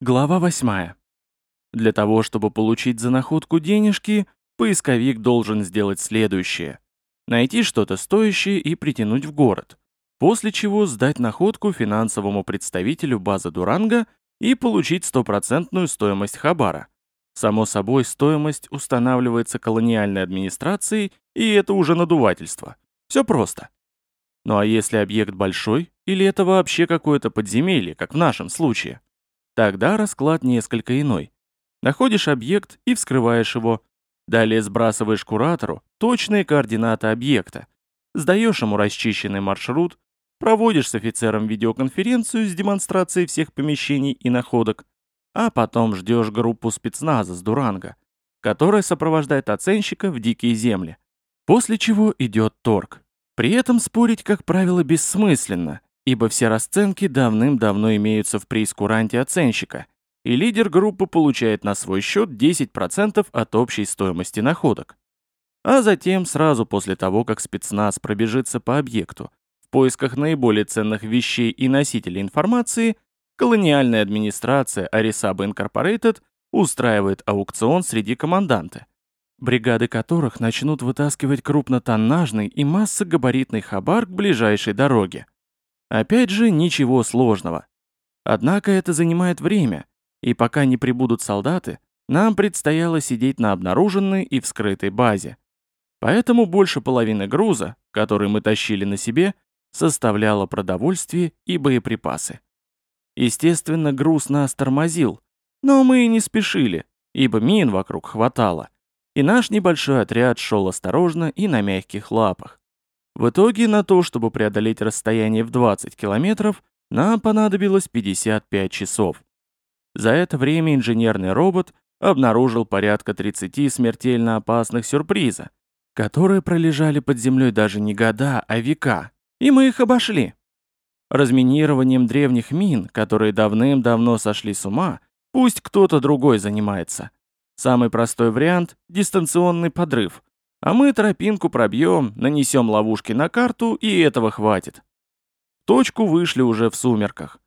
Глава 8. Для того, чтобы получить за находку денежки, поисковик должен сделать следующее. Найти что-то стоящее и притянуть в город. После чего сдать находку финансовому представителю базы Дуранга и получить стопроцентную стоимость хабара. Само собой, стоимость устанавливается колониальной администрацией, и это уже надувательство. Все просто. Ну а если объект большой, или это вообще какое-то подземелье, как в нашем случае? Тогда расклад несколько иной. Находишь объект и вскрываешь его. Далее сбрасываешь куратору точные координаты объекта. Сдаешь ему расчищенный маршрут, проводишь с офицером видеоконференцию с демонстрацией всех помещений и находок, а потом ждешь группу спецназа с Дуранга, которая сопровождает оценщика в дикие земли. После чего идет торг. При этом спорить, как правило, бессмысленно, ибо все расценки давным-давно имеются в преискуранте оценщика, и лидер группы получает на свой счет 10% от общей стоимости находок. А затем, сразу после того, как спецназ пробежится по объекту, в поисках наиболее ценных вещей и носителей информации, колониальная администрация Арисаба Инкорпорейтед устраивает аукцион среди команданты, бригады которых начнут вытаскивать крупнотоннажный и массогабаритный хабар к ближайшей дороге. Опять же, ничего сложного. Однако это занимает время, и пока не прибудут солдаты, нам предстояло сидеть на обнаруженной и вскрытой базе. Поэтому больше половины груза, который мы тащили на себе, составляло продовольствие и боеприпасы. Естественно, груз нас тормозил, но мы и не спешили, ибо мин вокруг хватало, и наш небольшой отряд шел осторожно и на мягких лапах. В итоге на то, чтобы преодолеть расстояние в 20 километров, нам понадобилось 55 часов. За это время инженерный робот обнаружил порядка 30 смертельно опасных сюрприза, которые пролежали под землей даже не года, а века, и мы их обошли. Разминированием древних мин, которые давным-давно сошли с ума, пусть кто-то другой занимается. Самый простой вариант – дистанционный подрыв – а мы тропинку пробьем, нанесем ловушки на карту, и этого хватит. точку вышли уже в сумерках.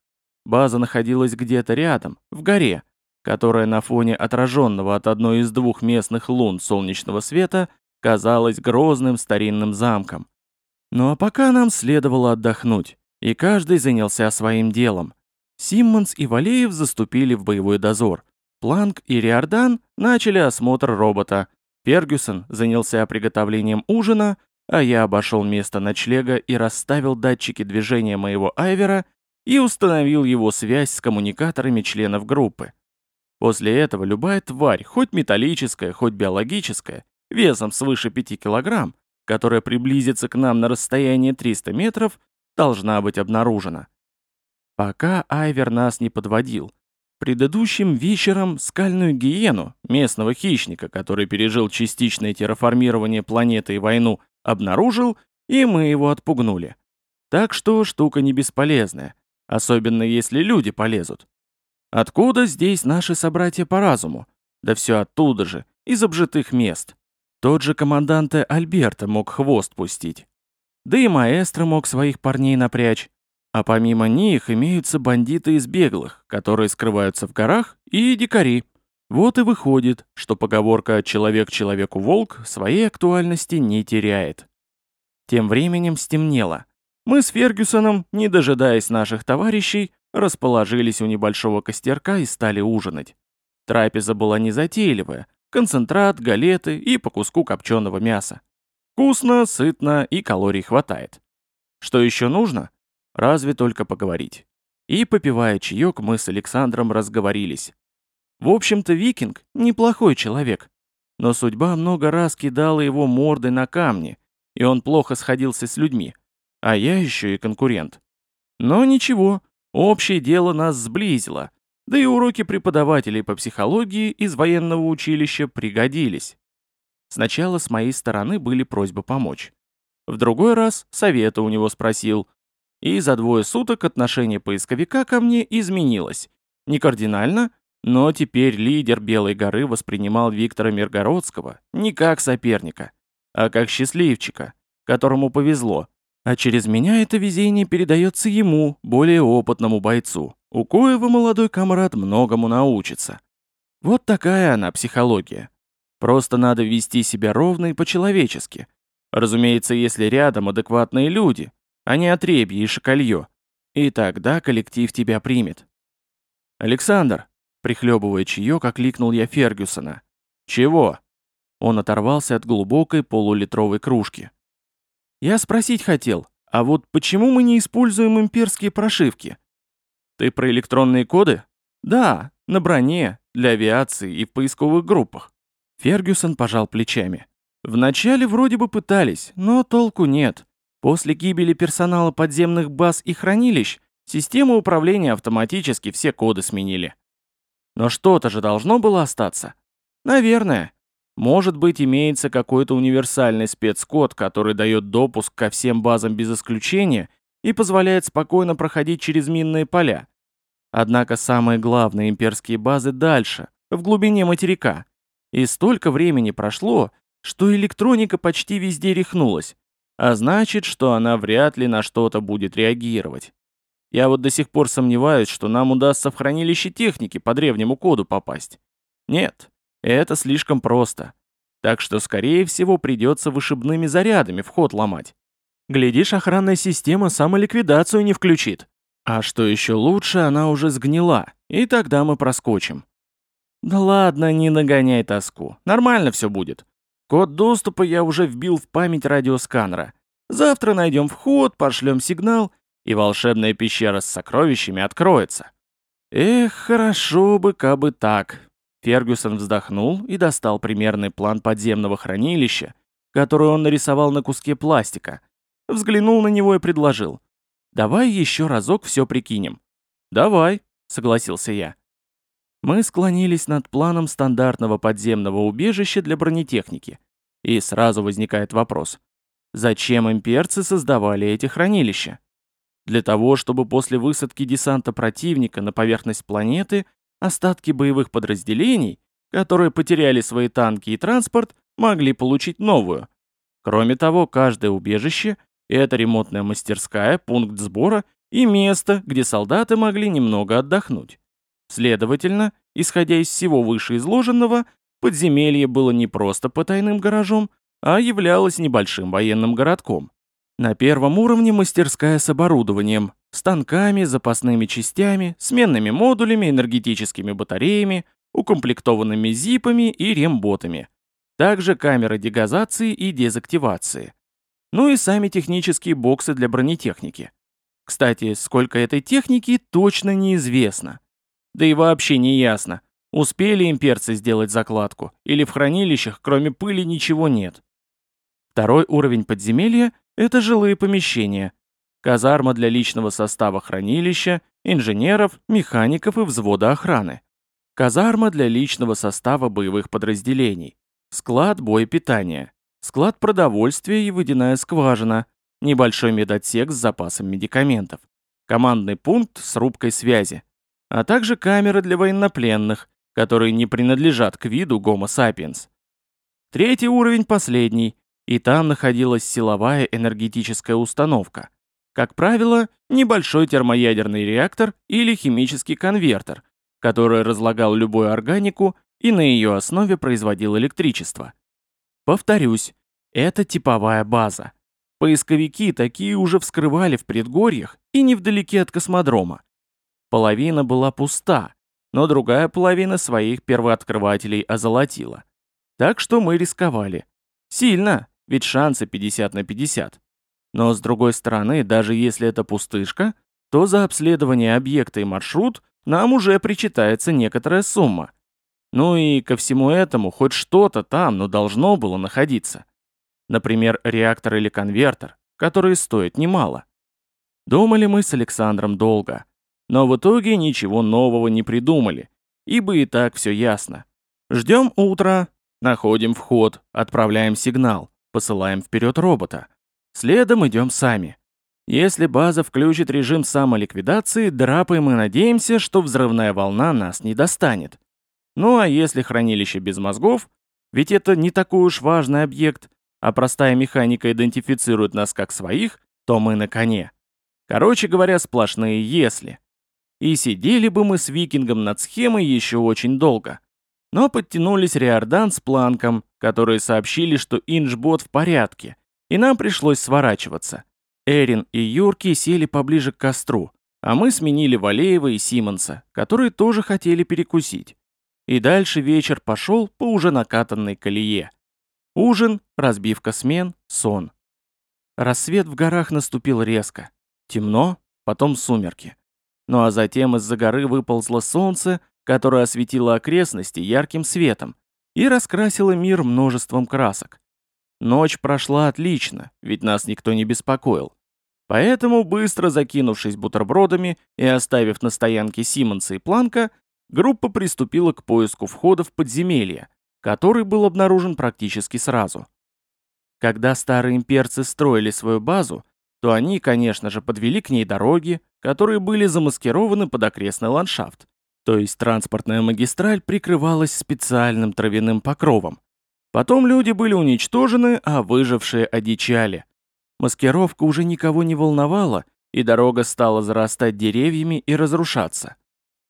База находилась где-то рядом, в горе, которая на фоне отраженного от одной из двух местных лун солнечного света казалась грозным старинным замком. Ну а пока нам следовало отдохнуть, и каждый занялся своим делом. Симмонс и Валеев заступили в боевой дозор. Планк и Риордан начали осмотр робота, Фергюсон занялся приготовлением ужина, а я обошел место ночлега и расставил датчики движения моего айвера и установил его связь с коммуникаторами членов группы. После этого любая тварь, хоть металлическая, хоть биологическая, весом свыше 5 килограмм, которая приблизится к нам на расстояние 300 метров, должна быть обнаружена. Пока Айвер нас не подводил, Предыдущим вечером скальную гиену, местного хищника, который пережил частичное терраформирование планеты и войну, обнаружил, и мы его отпугнули. Так что штука не бесполезная, особенно если люди полезут. Откуда здесь наши собратья по разуму? Да все оттуда же, из обжитых мест. Тот же командант Альберта мог хвост пустить. Да и маэстро мог своих парней напрячь. А помимо них имеются бандиты из беглых, которые скрываются в горах, и дикари. Вот и выходит, что поговорка «человек человеку волк» своей актуальности не теряет. Тем временем стемнело. Мы с Фергюсоном, не дожидаясь наших товарищей, расположились у небольшого костерка и стали ужинать. Трапеза была незатейливая, концентрат, галеты и по куску копченого мяса. Вкусно, сытно и калорий хватает. Что еще нужно? Разве только поговорить. И, попивая чаек, мы с Александром разговорились. В общем-то, викинг — неплохой человек. Но судьба много раз кидала его мордой на камни, и он плохо сходился с людьми. А я еще и конкурент. Но ничего, общее дело нас сблизило. Да и уроки преподавателей по психологии из военного училища пригодились. Сначала с моей стороны были просьбы помочь. В другой раз совета у него спросил, и за двое суток отношение поисковика ко мне изменилось. Не кардинально, но теперь лидер Белой горы воспринимал Виктора Миргородского не как соперника, а как счастливчика, которому повезло, а через меня это везение передается ему, более опытному бойцу. у коего молодой комрад многому научится. Вот такая она психология. Просто надо вести себя ровно и по-человечески. Разумеется, если рядом адекватные люди, а не отребье и шоколье. И тогда коллектив тебя примет. «Александр!» — прихлебывая чаек, окликнул я Фергюсона. «Чего?» Он оторвался от глубокой полулитровой кружки. «Я спросить хотел, а вот почему мы не используем имперские прошивки?» «Ты про электронные коды?» «Да, на броне, для авиации и в поисковых группах». Фергюсон пожал плечами. «Вначале вроде бы пытались, но толку нет. После гибели персонала подземных баз и хранилищ систему управления автоматически все коды сменили. Но что-то же должно было остаться. Наверное. Может быть, имеется какой-то универсальный спецкод, который дает допуск ко всем базам без исключения и позволяет спокойно проходить через минные поля. Однако самые главные имперские базы дальше, в глубине материка. И столько времени прошло, что электроника почти везде рехнулась, а значит, что она вряд ли на что-то будет реагировать. Я вот до сих пор сомневаюсь, что нам удастся в хранилище техники по древнему коду попасть. Нет, это слишком просто. Так что, скорее всего, придется вышибными зарядами вход ломать. Глядишь, охранная система самоликвидацию не включит. А что еще лучше, она уже сгнила, и тогда мы проскочим. Да ладно, не нагоняй тоску. Нормально все будет. Код доступа я уже вбил в память радиосканера. Завтра найдем вход, пошлем сигнал, и волшебная пещера с сокровищами откроется. Эх, хорошо бы, кабы так. Фергюсон вздохнул и достал примерный план подземного хранилища, который он нарисовал на куске пластика. Взглянул на него и предложил. Давай еще разок все прикинем. Давай, согласился я. Мы склонились над планом стандартного подземного убежища для бронетехники. И сразу возникает вопрос. Зачем имперцы создавали эти хранилища? Для того, чтобы после высадки десанта противника на поверхность планеты остатки боевых подразделений, которые потеряли свои танки и транспорт, могли получить новую. Кроме того, каждое убежище это ремонтная мастерская, пункт сбора и место, где солдаты могли немного отдохнуть. Следовательно, исходя из всего вышеизложенного, подземелье было не просто потайным гаражом, а являлось небольшим военным городком. На первом уровне мастерская с оборудованием, станками, запасными частями, сменными модулями, энергетическими батареями, укомплектованными зипами и ремботами. Также камеры дегазации и дезактивации. Ну и сами технические боксы для бронетехники. Кстати, сколько этой техники, точно неизвестно. Да и вообще не ясно, успели имперцы сделать закладку, или в хранилищах, кроме пыли, ничего нет. Второй уровень подземелья — это жилые помещения. Казарма для личного состава хранилища, инженеров, механиков и взвода охраны. Казарма для личного состава боевых подразделений. Склад боепитания склад продовольствия и водяная скважина, небольшой медотсек с запасом медикаментов, командный пункт с рубкой связи, а также камеры для военнопленных, которые не принадлежат к виду Homo sapiens. Третий уровень последний, и там находилась силовая энергетическая установка. Как правило, небольшой термоядерный реактор или химический конвертер, который разлагал любую органику и на ее основе производил электричество. Повторюсь, это типовая база. Поисковики такие уже вскрывали в предгорьях и невдалеке от космодрома. Половина была пуста, но другая половина своих первооткрывателей озолотила. Так что мы рисковали. Сильно, ведь шансы 50 на 50. Но с другой стороны, даже если это пустышка, то за обследование объекта и маршрут нам уже причитается некоторая сумма. Ну и ко всему этому хоть что-то там, но должно было находиться. Например, реактор или конвертер, которые стоят немало. Думали мы с Александром долго, но в итоге ничего нового не придумали, ибо и так все ясно. Ждем утра, находим вход, отправляем сигнал, посылаем вперед робота. Следом идем сами. Если база включит режим самоликвидации, драпаем и надеемся, что взрывная волна нас не достанет. Ну а если хранилище без мозгов, ведь это не такой уж важный объект, а простая механика идентифицирует нас как своих, то мы на коне. Короче говоря, сплошные «если». И сидели бы мы с викингом над схемой еще очень долго. Но подтянулись Риордан с Планком, которые сообщили, что инжбот в порядке, и нам пришлось сворачиваться. Эрин и Юрки сели поближе к костру, а мы сменили Валеева и Симонса, которые тоже хотели перекусить. И дальше вечер пошел по уже накатанной колее. Ужин, разбивка смен, сон. Рассвет в горах наступил резко. Темно, потом сумерки. Ну а затем из-за горы выползло солнце, которое осветило окрестности ярким светом и раскрасило мир множеством красок. Ночь прошла отлично, ведь нас никто не беспокоил. Поэтому, быстро закинувшись бутербродами и оставив на стоянке Симонса и Планка, группа приступила к поиску входа в подземелье, который был обнаружен практически сразу. Когда старые имперцы строили свою базу, то они, конечно же, подвели к ней дороги, которые были замаскированы под окрестный ландшафт. То есть транспортная магистраль прикрывалась специальным травяным покровом. Потом люди были уничтожены, а выжившие одичали. Маскировка уже никого не волновала, и дорога стала зарастать деревьями и разрушаться.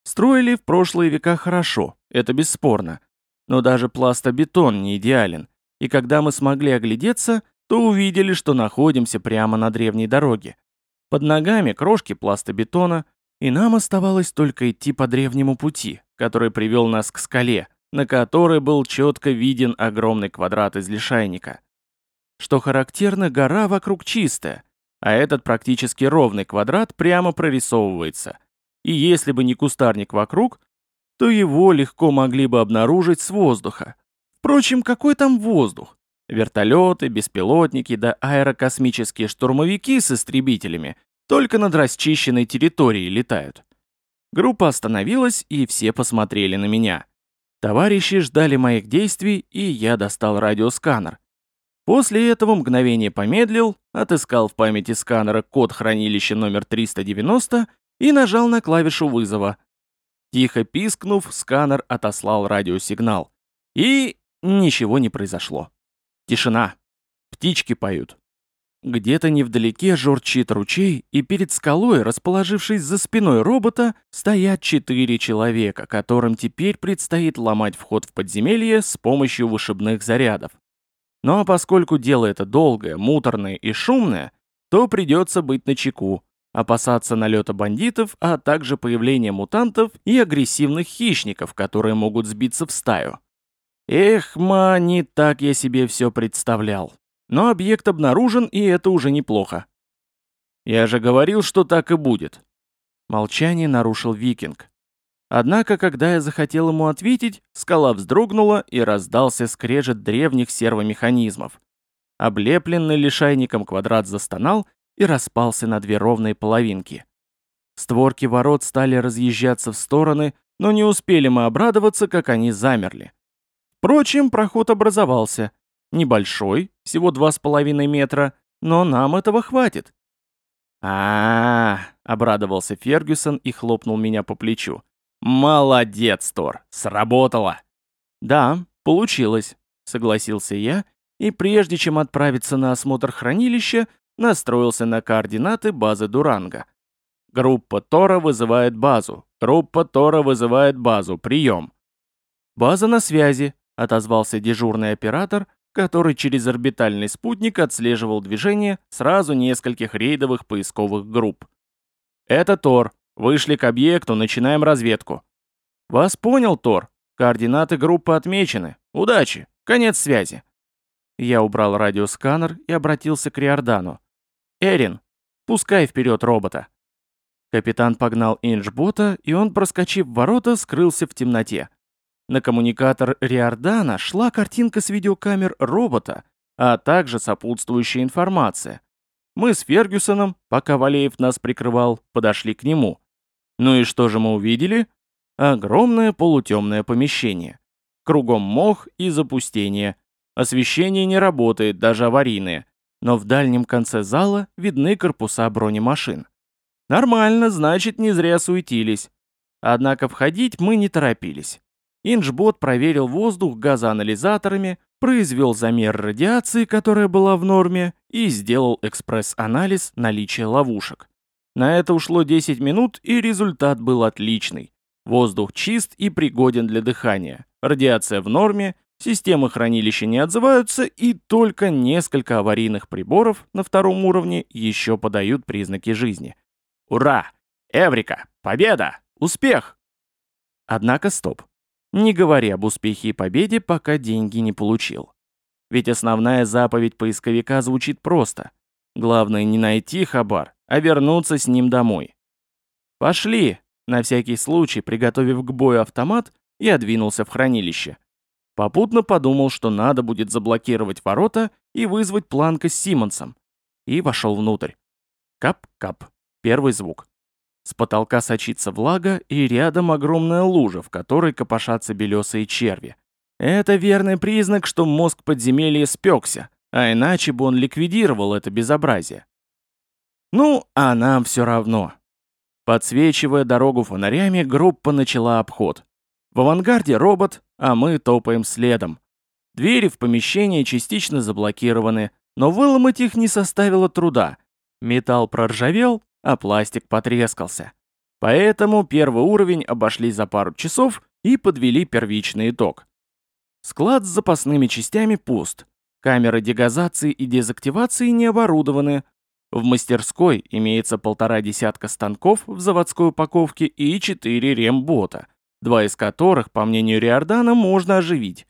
Строили в прошлые века хорошо, это бесспорно. Но даже пластобетон не идеален, и когда мы смогли оглядеться, то увидели, что находимся прямо на древней дороге. Под ногами крошки пластобетона, и нам оставалось только идти по древнему пути, который привел нас к скале, на которой был четко виден огромный квадрат из лишайника. Что характерно, гора вокруг чистая, а этот практически ровный квадрат прямо прорисовывается. И если бы не кустарник вокруг, то его легко могли бы обнаружить с воздуха. Впрочем, какой там воздух? Вертолеты, беспилотники да аэрокосмические штурмовики с истребителями только над расчищенной территорией летают. Группа остановилась, и все посмотрели на меня. Товарищи ждали моих действий, и я достал радиосканер. После этого мгновение помедлил, отыскал в памяти сканера код хранилища номер 390 и нажал на клавишу вызова. Тихо пискнув, сканер отослал радиосигнал. И ничего не произошло. Тишина. Птички поют. Где-то невдалеке журчит ручей, и перед скалой, расположившись за спиной робота, стоят четыре человека, которым теперь предстоит ломать вход в подземелье с помощью вышибных зарядов. А поскольку дело это долгое, муторное и шумное, то придется быть начеку, опасаться налета бандитов, а также появления мутантов и агрессивных хищников, которые могут сбиться в стаю. Эх, ма, не так я себе все представлял. Но объект обнаружен, и это уже неплохо. Я же говорил, что так и будет. Молчание нарушил викинг. Однако, когда я захотел ему ответить, скала вздрогнула и раздался скрежет древних сервомеханизмов. Облепленный лишайником квадрат застонал и распался на две ровные половинки. Створки ворот стали разъезжаться в стороны, но не успели мы обрадоваться, как они замерли. Впрочем, проход образовался, Небольшой, всего два с половиной метра, но нам этого хватит. а, -а, -а обрадовался Фергюсон и хлопнул меня по плечу. «Молодец, Тор! Сработало!» «Да, получилось», — согласился я, и прежде чем отправиться на осмотр хранилища, настроился на координаты базы Дуранга. Группа Тора вызывает базу. Группа Тора вызывает базу. Прием. «База на связи», — отозвался дежурный оператор, который через орбитальный спутник отслеживал движение сразу нескольких рейдовых поисковых групп. «Это Тор. Вышли к объекту, начинаем разведку». «Вас понял, Тор. Координаты группы отмечены. Удачи. Конец связи». Я убрал радиосканер и обратился к Риордану. «Эрин, пускай вперед робота». Капитан погнал инжбота, и он, проскочив ворота, скрылся в темноте. На коммуникатор Риордана шла картинка с видеокамер робота, а также сопутствующая информация. Мы с Фергюсоном, пока Валеев нас прикрывал, подошли к нему. Ну и что же мы увидели? Огромное полутемное помещение. Кругом мох и запустение. Освещение не работает, даже аварийное. Но в дальнем конце зала видны корпуса бронемашин. Нормально, значит, не зря суетились. Однако входить мы не торопились. Инжбот проверил воздух газоанализаторами, произвел замер радиации, которая была в норме, и сделал экспресс-анализ наличия ловушек. На это ушло 10 минут, и результат был отличный. Воздух чист и пригоден для дыхания. Радиация в норме, системы хранилища не отзываются, и только несколько аварийных приборов на втором уровне еще подают признаки жизни. Ура! Эврика! Победа! Успех! Однако стоп. Не говори об успехе и победе, пока деньги не получил. Ведь основная заповедь поисковика звучит просто. Главное не найти хабар, а вернуться с ним домой. «Пошли!» На всякий случай, приготовив к бою автомат, я двинулся в хранилище. Попутно подумал, что надо будет заблокировать ворота и вызвать Планка с Симмонсом. И вошел внутрь. Кап-кап. Первый звук. С потолка сочится влага, и рядом огромная лужа, в которой копошатся белесые черви. Это верный признак, что мозг подземелья спекся, а иначе бы он ликвидировал это безобразие. Ну, а нам все равно. Подсвечивая дорогу фонарями, группа начала обход. В авангарде робот, а мы топаем следом. Двери в помещении частично заблокированы, но выломать их не составило труда. Металл проржавел, а пластик потрескался. Поэтому первый уровень обошли за пару часов и подвели первичный итог. Склад с запасными частями пуст. Камеры дегазации и дезактивации не оборудованы. В мастерской имеется полтора десятка станков в заводской упаковке и четыре рембота, два из которых, по мнению Риордана, можно оживить.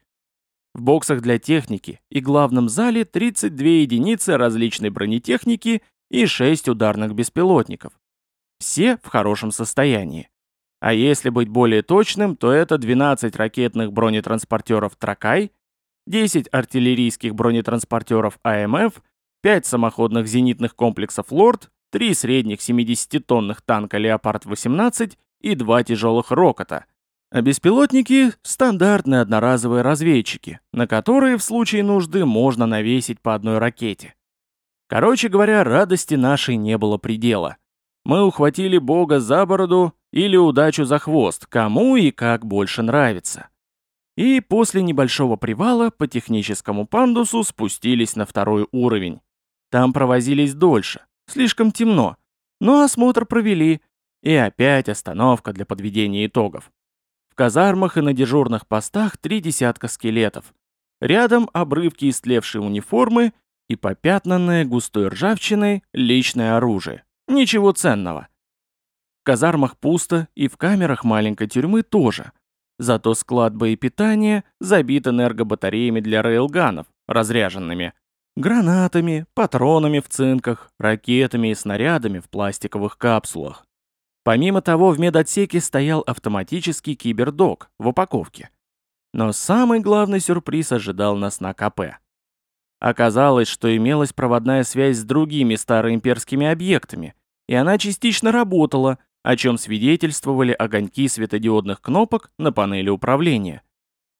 В боксах для техники и главном зале 32 единицы различной бронетехники и 6 ударных беспилотников. Все в хорошем состоянии. А если быть более точным, то это 12 ракетных бронетранспортеров «Тракай», 10 артиллерийских бронетранспортеров АМФ, 5 самоходных зенитных комплексов «Лорд», 3 средних 70-тонных танка «Леопард-18» и 2 тяжелых «Рокота». А беспилотники — стандартные одноразовые разведчики, на которые в случае нужды можно навесить по одной ракете. Короче говоря, радости нашей не было предела. Мы ухватили Бога за бороду или удачу за хвост, кому и как больше нравится. И после небольшого привала по техническому пандусу спустились на второй уровень. Там провозились дольше, слишком темно, но осмотр провели, и опять остановка для подведения итогов. В казармах и на дежурных постах три десятка скелетов. Рядом обрывки истлевшей униформы и попятнанное густой ржавчиной личное оружие. Ничего ценного. В казармах пусто и в камерах маленькой тюрьмы тоже. Зато склад боепитания забит энергобатареями для рейлганов, разряженными, гранатами, патронами в цинках, ракетами и снарядами в пластиковых капсулах. Помимо того, в медотсеке стоял автоматический кибердок в упаковке. Но самый главный сюрприз ожидал нас на КП. Оказалось, что имелась проводная связь с другими староимперскими объектами, и она частично работала, о чем свидетельствовали огоньки светодиодных кнопок на панели управления.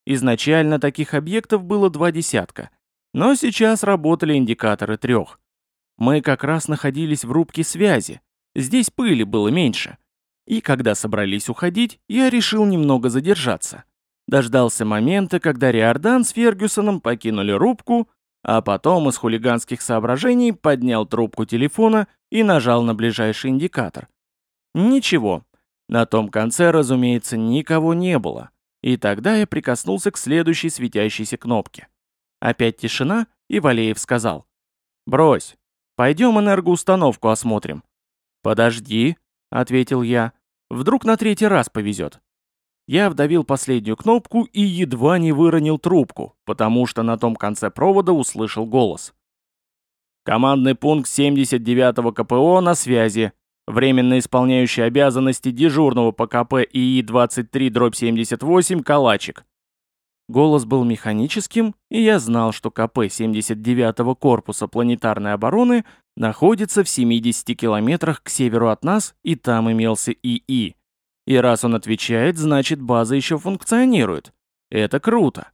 Изначально таких объектов было два десятка, но сейчас работали индикаторы трех. Мы как раз находились в рубке связи, здесь пыли было меньше. И когда собрались уходить, я решил немного задержаться. Дождался момента, когда Риордан с Фергюсоном покинули рубку, а потом из хулиганских соображений поднял трубку телефона и нажал на ближайший индикатор. Ничего. На том конце, разумеется, никого не было. И тогда я прикоснулся к следующей светящейся кнопке. Опять тишина, и Валеев сказал. «Брось, пойдем энергоустановку осмотрим». «Подожди», — ответил я. «Вдруг на третий раз повезет». Я вдавил последнюю кнопку и едва не выронил трубку, потому что на том конце провода услышал голос. «Командный пункт 79-го КПО на связи. Временно исполняющий обязанности дежурного по КП ИИ-23-78 Калачик». Голос был механическим, и я знал, что КП 79-го корпуса планетарной обороны находится в 70 километрах к северу от нас, и там имелся ИИ. И раз он отвечает, значит база еще функционирует. Это круто.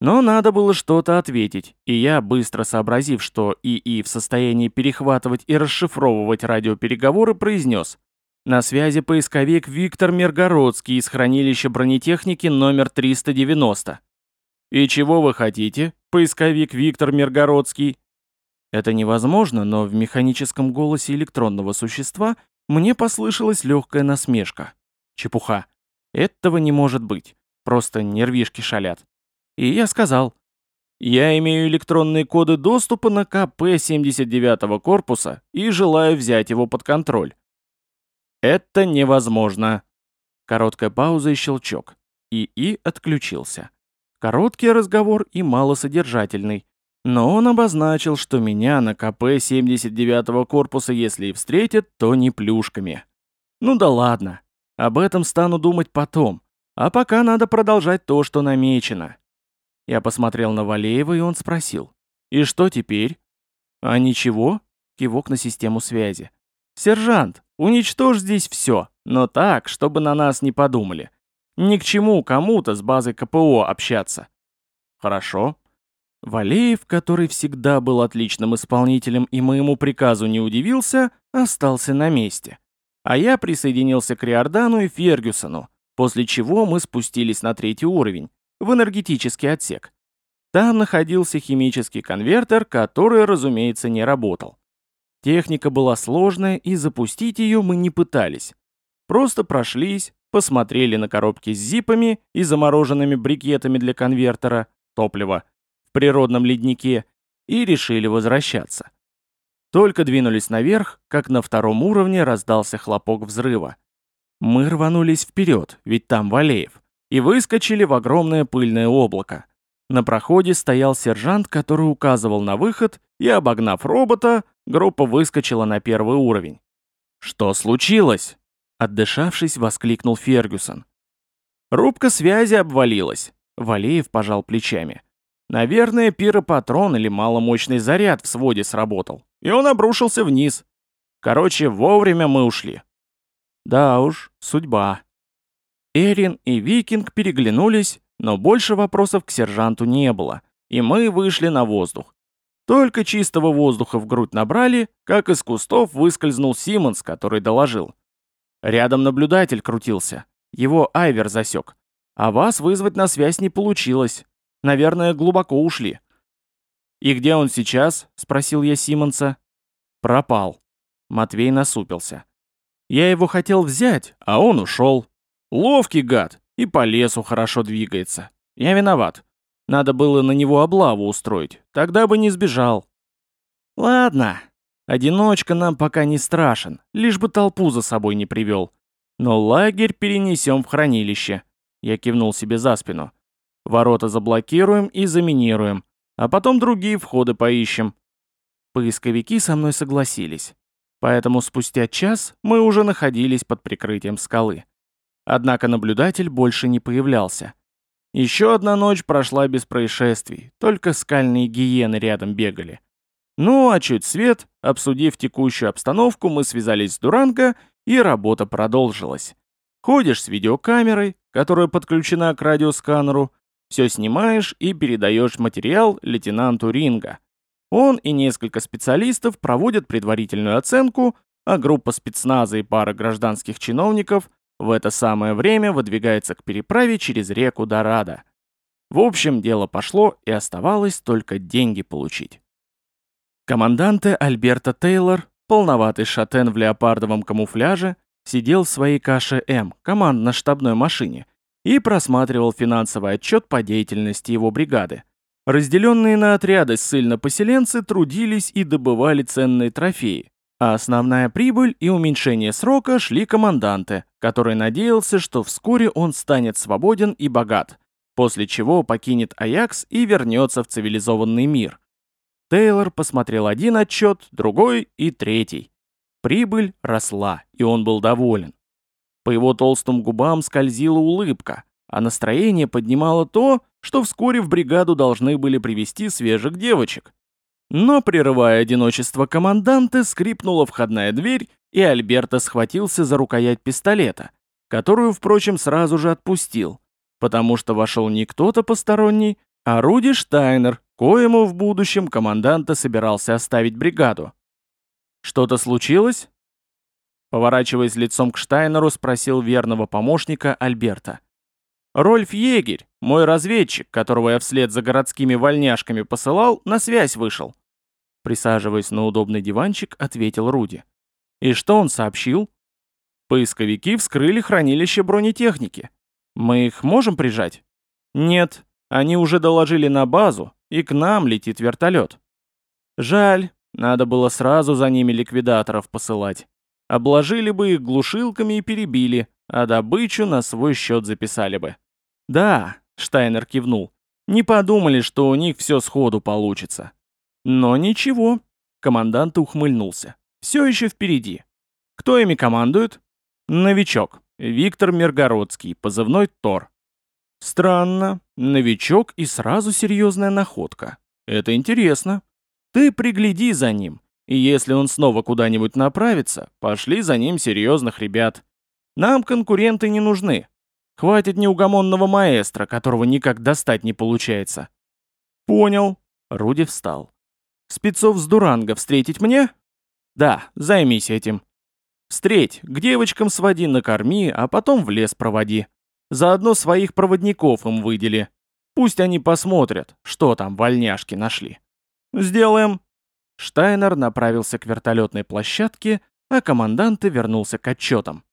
Но надо было что-то ответить, и я, быстро сообразив, что ИИ в состоянии перехватывать и расшифровывать радиопереговоры, произнес «На связи поисковик Виктор Миргородский из хранилища бронетехники номер 390». «И чего вы хотите, поисковик Виктор Миргородский?» Это невозможно, но в механическом голосе электронного существа мне послышалась легкая насмешка. Чепуха. Этого не может быть. Просто нервишки шалят. И я сказал, я имею электронные коды доступа на КП-79 корпуса и желаю взять его под контроль. Это невозможно. Короткая пауза и щелчок. ИИ отключился. Короткий разговор и малосодержательный. Но он обозначил, что меня на КП-79 корпуса если и встретят, то не плюшками. Ну да ладно. Об этом стану думать потом. А пока надо продолжать то, что намечено. Я посмотрел на Валеева, и он спросил. «И что теперь?» «А ничего?» — кивок на систему связи. «Сержант, уничтожь здесь все, но так, чтобы на нас не подумали. Ни к чему кому-то с базой КПО общаться». «Хорошо». Валеев, который всегда был отличным исполнителем и моему приказу не удивился, остался на месте. А я присоединился к Риордану и Фергюсону, после чего мы спустились на третий уровень, в энергетический отсек. Там находился химический конвертер, который, разумеется, не работал. Техника была сложная, и запустить ее мы не пытались. Просто прошлись, посмотрели на коробки с зипами и замороженными брикетами для конвертера, топлива, природном леднике, и решили возвращаться. Только двинулись наверх, как на втором уровне раздался хлопок взрыва. Мы рванулись вперед, ведь там Валеев и выскочили в огромное пыльное облако. На проходе стоял сержант, который указывал на выход, и, обогнав робота, группа выскочила на первый уровень. «Что случилось?» Отдышавшись, воскликнул Фергюсон. Рубка связи обвалилась. Валеев пожал плечами. Наверное, пиропатрон или маломощный заряд в своде сработал, и он обрушился вниз. Короче, вовремя мы ушли. Да уж, судьба. Эрин и Викинг переглянулись, но больше вопросов к сержанту не было, и мы вышли на воздух. Только чистого воздуха в грудь набрали, как из кустов выскользнул Симмонс, который доложил. Рядом наблюдатель крутился. Его Айвер засек. А вас вызвать на связь не получилось. Наверное, глубоко ушли. «И где он сейчас?» — спросил я Симмонса. «Пропал». Матвей насупился. «Я его хотел взять, а он ушел. Ловкий гад, и по лесу хорошо двигается. Я виноват. Надо было на него облаву устроить, тогда бы не сбежал. Ладно, одиночка нам пока не страшен, лишь бы толпу за собой не привел. Но лагерь перенесем в хранилище. Я кивнул себе за спину. Ворота заблокируем и заминируем, а потом другие входы поищем. Поисковики со мной согласились. Поэтому спустя час мы уже находились под прикрытием скалы. Однако наблюдатель больше не появлялся. Еще одна ночь прошла без происшествий, только скальные гиены рядом бегали. Ну, а чуть свет, обсудив текущую обстановку, мы связались с Дуранго, и работа продолжилась. Ходишь с видеокамерой, которая подключена к радиосканеру, все снимаешь и передаешь материал лейтенанту Ринга. Он и несколько специалистов проводят предварительную оценку, а группа спецназа и пара гражданских чиновников в это самое время выдвигается к переправе через реку Дорадо. В общем, дело пошло, и оставалось только деньги получить. Команданте Альберта Тейлор, полноватый шатен в леопардовом камуфляже, сидел в своей каше М, командно-штабной машине, и просматривал финансовый отчет по деятельности его бригады. Разделенные на отряды ссыльно-поселенцы трудились и добывали ценные трофеи, а основная прибыль и уменьшение срока шли команданте, который надеялся, что вскоре он станет свободен и богат, после чего покинет Аякс и вернется в цивилизованный мир. Тейлор посмотрел один отчет, другой и третий. Прибыль росла, и он был доволен. По его толстым губам скользила улыбка, а настроение поднимало то, что вскоре в бригаду должны были привести свежих девочек. Но, прерывая одиночество команданта, скрипнула входная дверь, и Альберто схватился за рукоять пистолета, которую, впрочем, сразу же отпустил, потому что вошел не кто-то посторонний, а Руди Штайнер, коему в будущем команданта собирался оставить бригаду. «Что-то случилось?» Поворачиваясь лицом к Штайнеру, спросил верного помощника Альберта. Рольф Егерь, мой разведчик, которого я вслед за городскими вольняшками посылал, на связь вышел. Присаживаясь на удобный диванчик, ответил Руди. И что он сообщил? Поисковики вскрыли хранилище бронетехники. Мы их можем прижать? Нет, они уже доложили на базу, и к нам летит вертолет. Жаль, надо было сразу за ними ликвидаторов посылать. Обложили бы их глушилками и перебили, а добычу на свой счет записали бы. Да, Штайнер кивнул. Не подумали, что у них все сходу получится. Но ничего, командант ухмыльнулся. Все еще впереди. Кто ими командует? Новичок. Виктор Миргородский, позывной Тор. Странно. Новичок и сразу серьезная находка. Это интересно. Ты пригляди за ним. И если он снова куда-нибудь направится, пошли за ним серьезных ребят. Нам конкуренты не нужны. Хватит неугомонного маэстро, которого никак достать не получается. Понял. Руди встал. Спецов с Дуранга встретить мне? Да, займись этим. Встреть, к девочкам своди накорми, а потом в лес проводи. Заодно своих проводников им выдели. Пусть они посмотрят, что там вольняшки нашли. Сделаем. Штайнер направился к вертолетной площадке, а командант вернулся к отчетам.